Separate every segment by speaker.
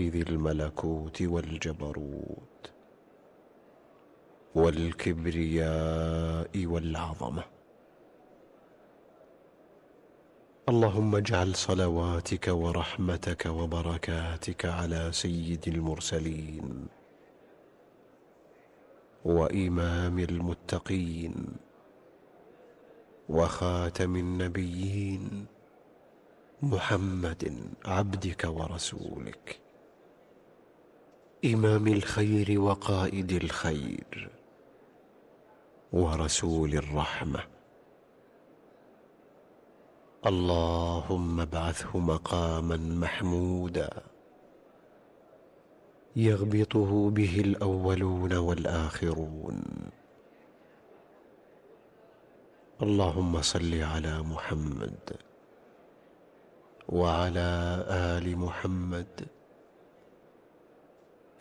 Speaker 1: ذي الملكوت والجبروت والكبرياء والعظمة. اللهم اجعل صلواتك ورحمتك وبركاتك على سيد المرسلين وإمام المتقين وخاتم النبيين محمد عبدك ورسولك. إمام الخير وقائد الخير ورسول الرحمة. اللهم ابعثه مقاما محمودا يغبطه به الأولون والآخرون. اللهم صل على محمد وعلى آل محمد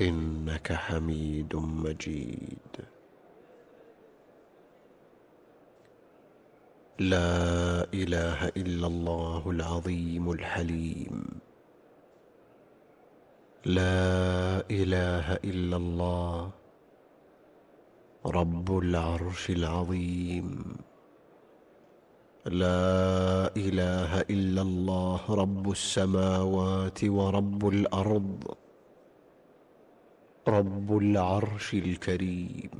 Speaker 1: إنك حميد مجيد. لا إله إلا الله العظيم الحليم. لا إله إلا الله رب العرش العظيم. لا إله إلا الله رب السماوات ورب الأرض. رب العرش الكريم.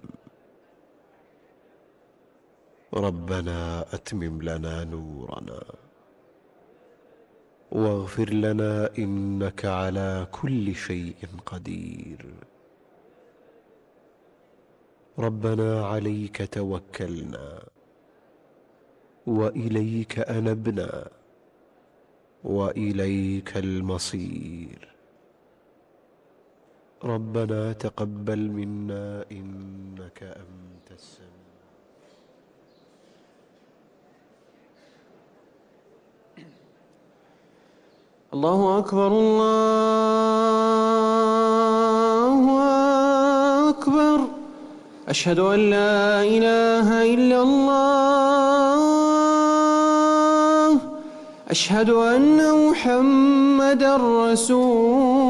Speaker 1: ربنا أتمم لنا نورنا. واغفر لنا إنك على كل شيء قدير. ربنا عليك توكلنا. وإليك أنبنا. وإليك المصير. ربنا تقبل منا إنك أنت السميع.
Speaker 2: الله أكبر الله أكبر. أشهد أن لا إله إلا الله. أشهد أن محمدا رسول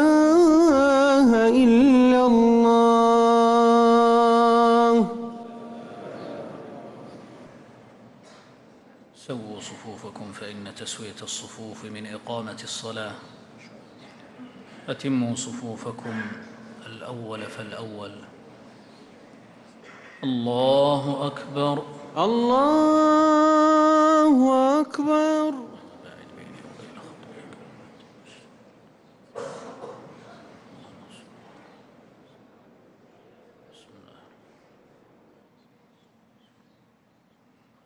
Speaker 3: تسوية الصفوف من إقامة الصلاة. أتموا صفوفكم الأول فالأول. الله أكبر.
Speaker 2: الله أكبر.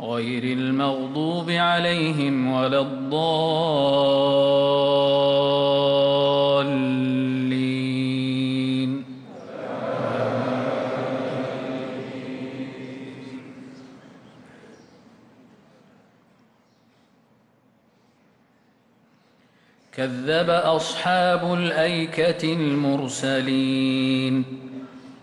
Speaker 3: غير المغضوب عليهم ولا الضالين. كذب أصحاب الأيكة المرسلين.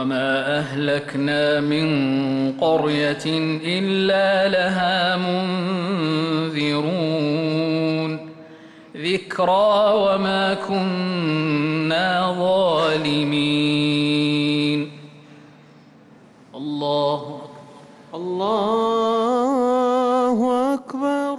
Speaker 3: وما أهلكنا من قرية إلا لها منذرون ذكرى وما كنا ظالمين الله
Speaker 2: الله أكبر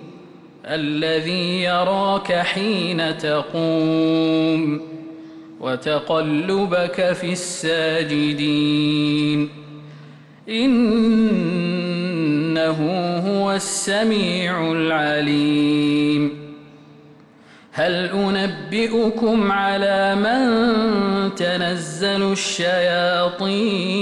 Speaker 3: الذي يراك حين تقوم وتقلبك في الساجدين. إنه هو السميع العليم. هل أنبئكم على من تنزل الشياطين؟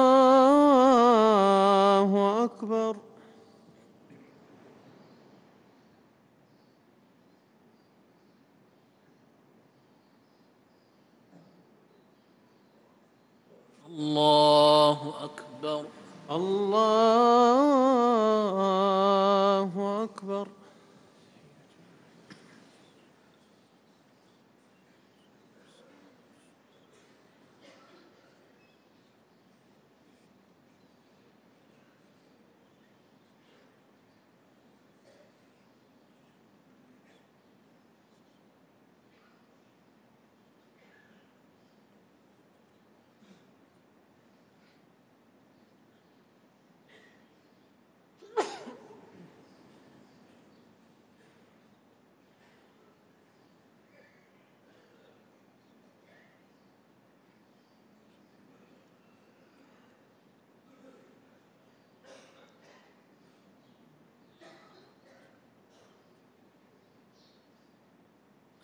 Speaker 2: أكبر
Speaker 3: الله أكبر
Speaker 2: الله أكبر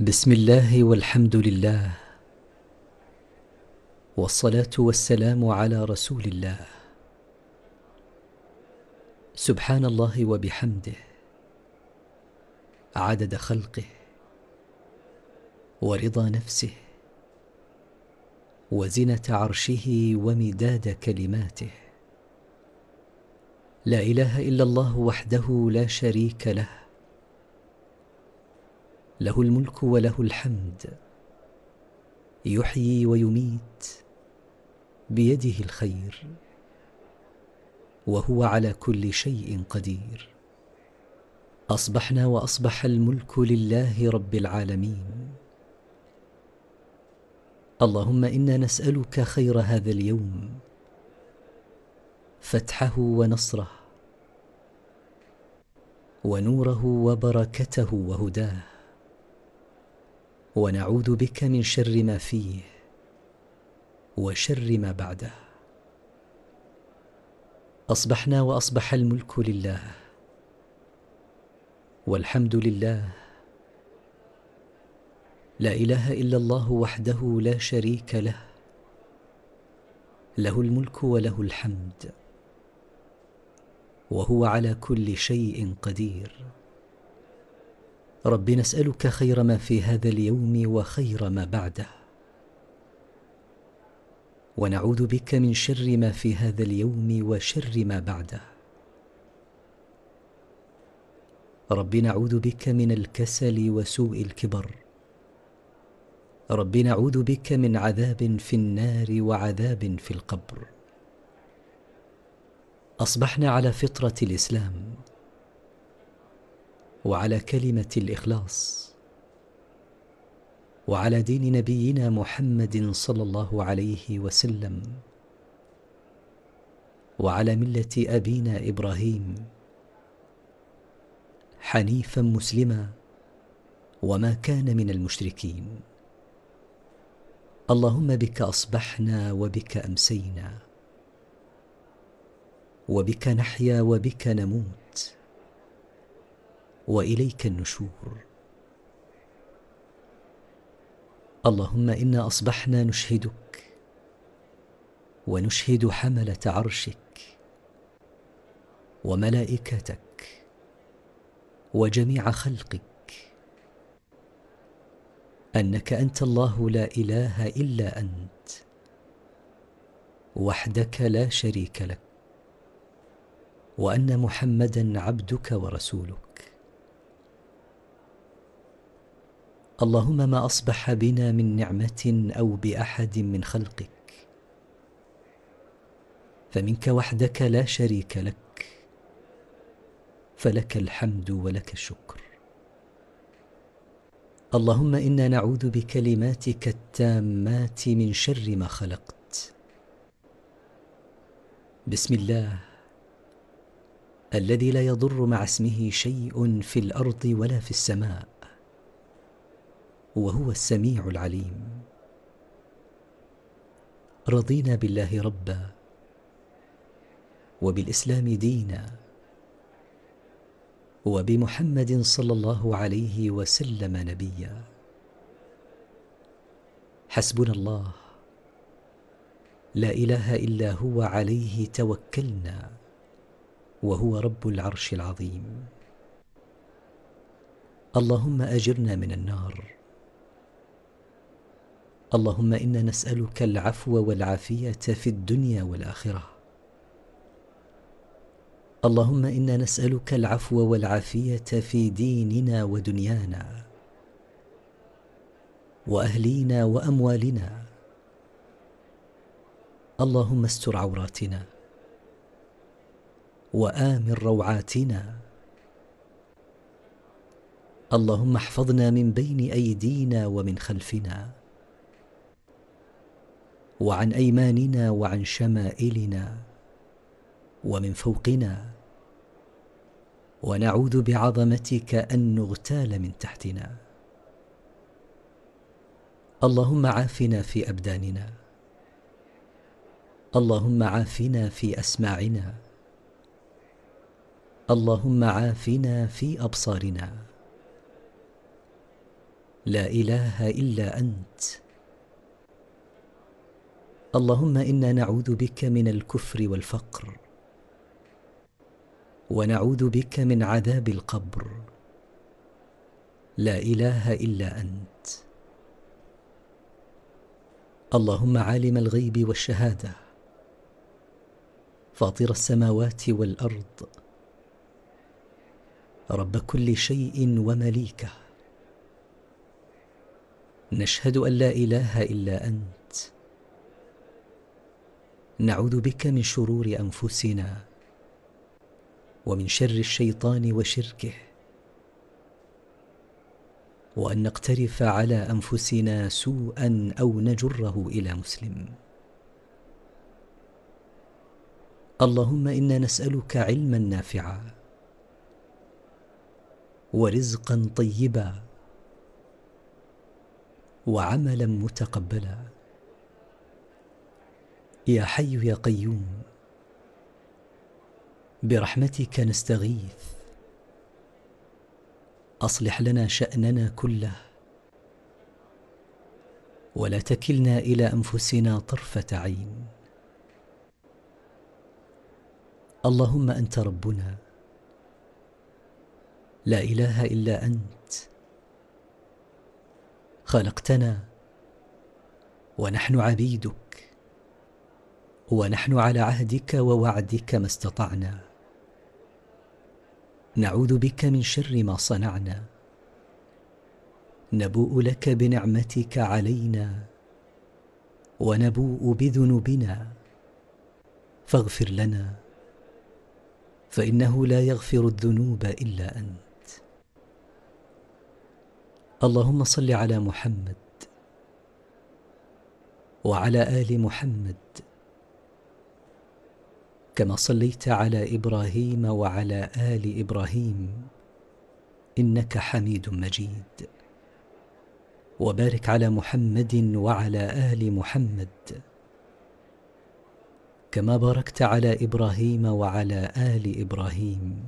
Speaker 4: بسم الله والحمد لله والصلاة والسلام على رسول الله. سبحان الله وبحمده. عدد خلقه ورضا نفسه وزنة عرشه ومداد كلماته. لا إله إلا الله وحده لا شريك له. له الملك وله الحمد. يحيي ويميت بيده الخير وهو على كل شيء قدير. أصبحنا وأصبح الملك لله رب العالمين. اللهم إنا نسألك خير هذا اليوم فتحه ونصره ونوره وبركته وهداه. ونعوذ بك من شر ما فيه وشر ما بعده. أصبحنا وأصبح الملك لله والحمد لله. لا إله إلا الله وحده لا شريك له. له الملك وله الحمد. وهو على كل شيء قدير. رب نسألك خير ما في هذا اليوم وخير ما بعده. ونعوذ بك من شر ما في هذا اليوم وشر ما بعده. رب نعوذ بك من الكسل وسوء الكبر. رب نعوذ بك من عذاب في النار وعذاب في القبر. أصبحنا على فطرة الإسلام. وعلى كلمة الإخلاص وعلى دين نبينا محمد صلى الله عليه وسلم وعلى ملة أبينا إبراهيم حنيفا مسلما وما كان من المشركين. اللهم بك أصبحنا وبك أمسينا وبك نحيا وبك نموت وإليك النشور. اللهم إنا أصبحنا نشهدك ونشهد حملة عرشك وملائكتك وجميع خلقك. أنك أنت الله لا إله إلا أنت وحدك لا شريك لك وأن محمدا عبدك ورسولك. اللهم ما أصبح بنا من نعمة أو بأحد من خلقك. فمنك وحدك لا شريك لك. فلك الحمد ولك الشكر. اللهم إنا نعوذ بكلماتك التامات من شر ما خلقت. بسم الله. الذي لا يضر مع اسمه شيء في الأرض ولا في السماء. وهو السميع العليم. رضينا بالله ربا وبالإسلام دينا وبمحمد صلى الله عليه وسلم نبيا. حسبنا الله. لا إله إلا هو عليه توكلنا وهو رب العرش العظيم. اللهم أجرنا من النار. اللهم إنا نسألك العفو والعافية في الدنيا والآخرة. اللهم إنا نسألك العفو والعافية في ديننا ودنيانا وأهلينا وأموالنا. اللهم استر عوراتنا وآمن روعاتنا. اللهم احفظنا من بين أيدينا ومن خلفنا. وعن أيماننا وعن شمائلنا ومن فوقنا. ونعوذ بعظمتك أن نغتال من تحتنا. اللهم عافنا في أبداننا. اللهم عافنا في أسماعنا. اللهم عافنا في أبصارنا. لا إله إلا أنت. اللهم إنا نعوذ بك من الكفر والفقر ونعوذ بك من عذاب القبر. لا إله إلا أنت. اللهم عالم الغيب والشهادة فاطر السماوات والأرض. رب كل شيء ومليكه. نشهد أن لا إله إلا أنت. نعوذ بك من شرور أنفسنا ومن شر الشيطان وشركه وأن نقترف على أنفسنا سوءا أو نجره إلى مسلم. اللهم إنا نسألك علما نافعا ورزقا طيبا وعملا متقبلا. يا حي يا قيوم برحمتك نستغيث. أصلح لنا شأننا كله ولا تكلنا إلى أنفسنا طرفة عين. اللهم أنت ربنا لا إله إلا أنت. خلقتنا ونحن عبيدك. ونحن على عهدك ووعدك ما استطعنا. نعوذ بك من شر ما صنعنا. نبوء لك بنعمتك علينا. ونبوء بذنوبنا. فاغفر لنا فإنه لا يغفر الذنوب إلا أنت. اللهم صل على محمد وعلى آل محمد كما صليت على إبراهيم وعلى آل إبراهيم إنك حميد مجيد. وبارك على محمد وعلى آل محمد كما باركت على إبراهيم وعلى آل إبراهيم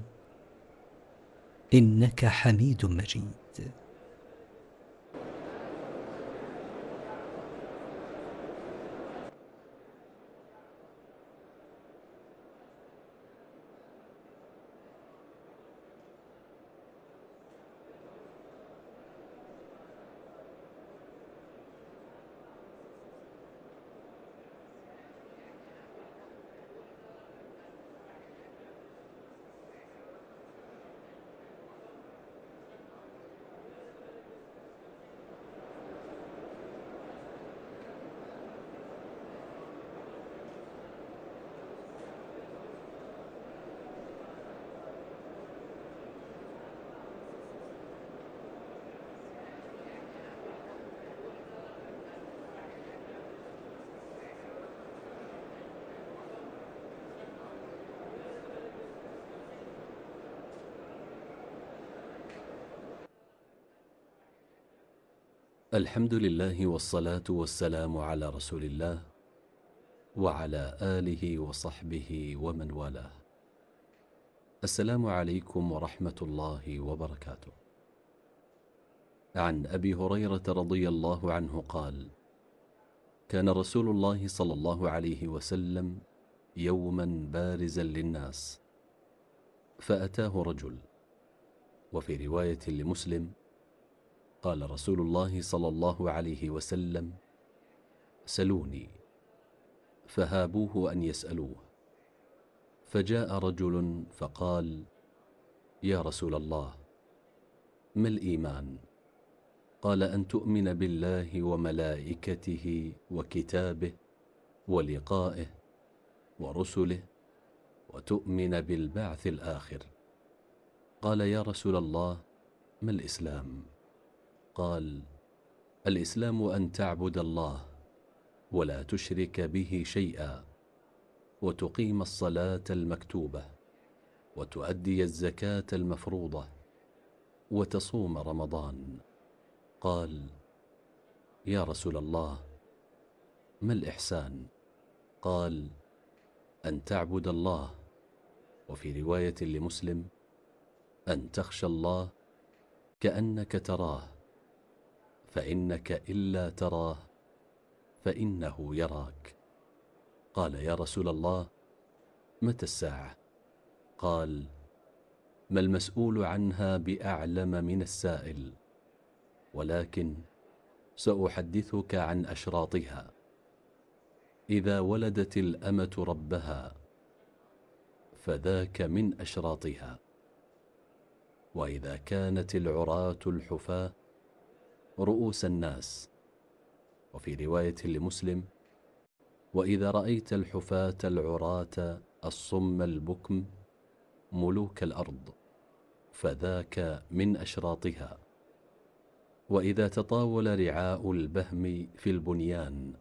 Speaker 4: إنك حميد مجيد.
Speaker 5: الحمد لله والصلاة والسلام على رسول الله وعلى آله وصحبه ومن والاه. السلام عليكم ورحمة الله وبركاته. عن أبي هريرة رضي الله عنه قال كان رسول الله صلى الله عليه وسلم يوما بارزا للناس فأتاه رجل وفي رواية لمسلم قال رسول الله صلى الله عليه وسلم سلوني فهابوه أن يسألوه فجاء رجل فقال يا رسول الله ما الإيمان؟ قال أن تؤمن بالله وملائكته وكتابه ولقائه ورسله وتؤمن بالبعث الآخر قال يا رسول الله ما الإسلام؟ قال الإسلام أن تعبد الله ولا تشرك به شيئا وتقيم الصلاة المكتوبة وتؤدي الزكاة المفروضة وتصوم رمضان. قال يا رسول الله ما الإحسان؟ قال أن تعبد الله. وفي رواية لمسلم أن تخشى الله كأنك تراه. فإنك إلا تراه فإنه يراك. قال يا رسول الله متى الساعة؟ قال ما المسؤول عنها بأعلم من السائل ولكن سأحدثك عن أشراطها. إذا ولدت الأمة ربها فذاك من أشراطها. وإذا كانت العراة الحفاة رؤوس الناس. وفي رواية لمسلم وإذا رأيت الحفاة العراة الصم البكم ملوك الأرض فذاك من أشراطها. وإذا تطاول رعاء البهم في البنيان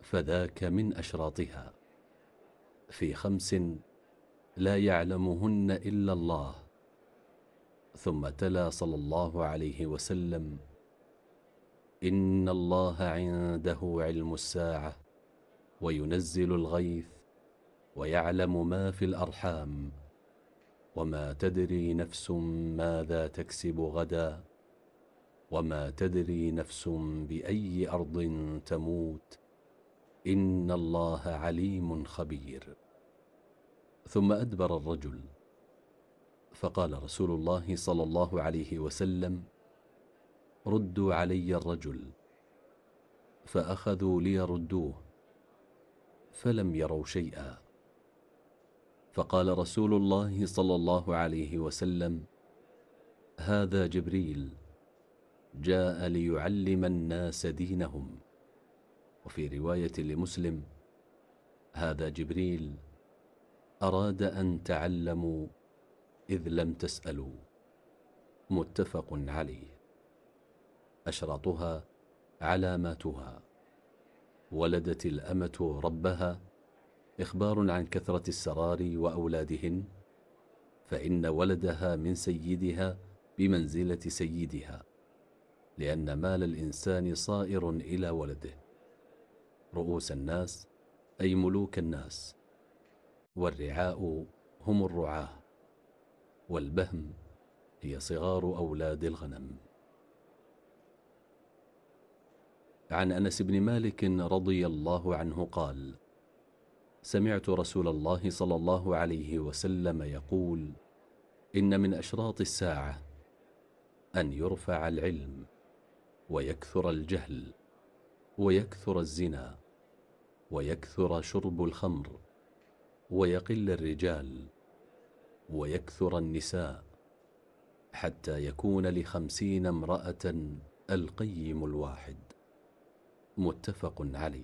Speaker 5: فذاك من أشراطها. في خمس لا يعلمهن إلا الله. ثم تلا صلى الله عليه وسلم. إن الله عنده علم الساعة وينزل الغيث ويعلم ما في الأرحام وما تدري نفس ماذا تكسب غدا وما تدري نفس بأي أرض تموت. إن الله عليم خبير. ثم أدبر الرجل. فقال رسول الله صلى الله عليه وسلم ردوا علي الرجل فأخذوا ليردوه فلم يروا شيئا. فقال رسول الله صلى الله عليه وسلم هذا جبريل جاء ليعلم الناس دينهم. وفي رواية لمسلم هذا جبريل أراد أن تعلموا إذ لم تسألوا. متفق عليه. أشراطها علاماتها. ولدت الأمة ربها. إخبار عن كثرة السرار وأولادهن. فإن ولدها من سيدها بمنزلة سيدها. لأن مال الإنسان صائر إلى ولده. رؤوس الناس أي ملوك الناس. والرعاء هم الرعاة. والبهم هي صغار أولاد الغنم. عن أنس بن مالك رضي الله عنه قال سمعت رسول الله صلى الله عليه وسلم يقول إن من أشراط الساعة أن يرفع العلم ويكثر الجهل ويكثر الزنا ويكثر شرب الخمر ويقل الرجال ويكثر النساء حتى يكون لخمسين امرأة القيم الواحد. متفق عليه.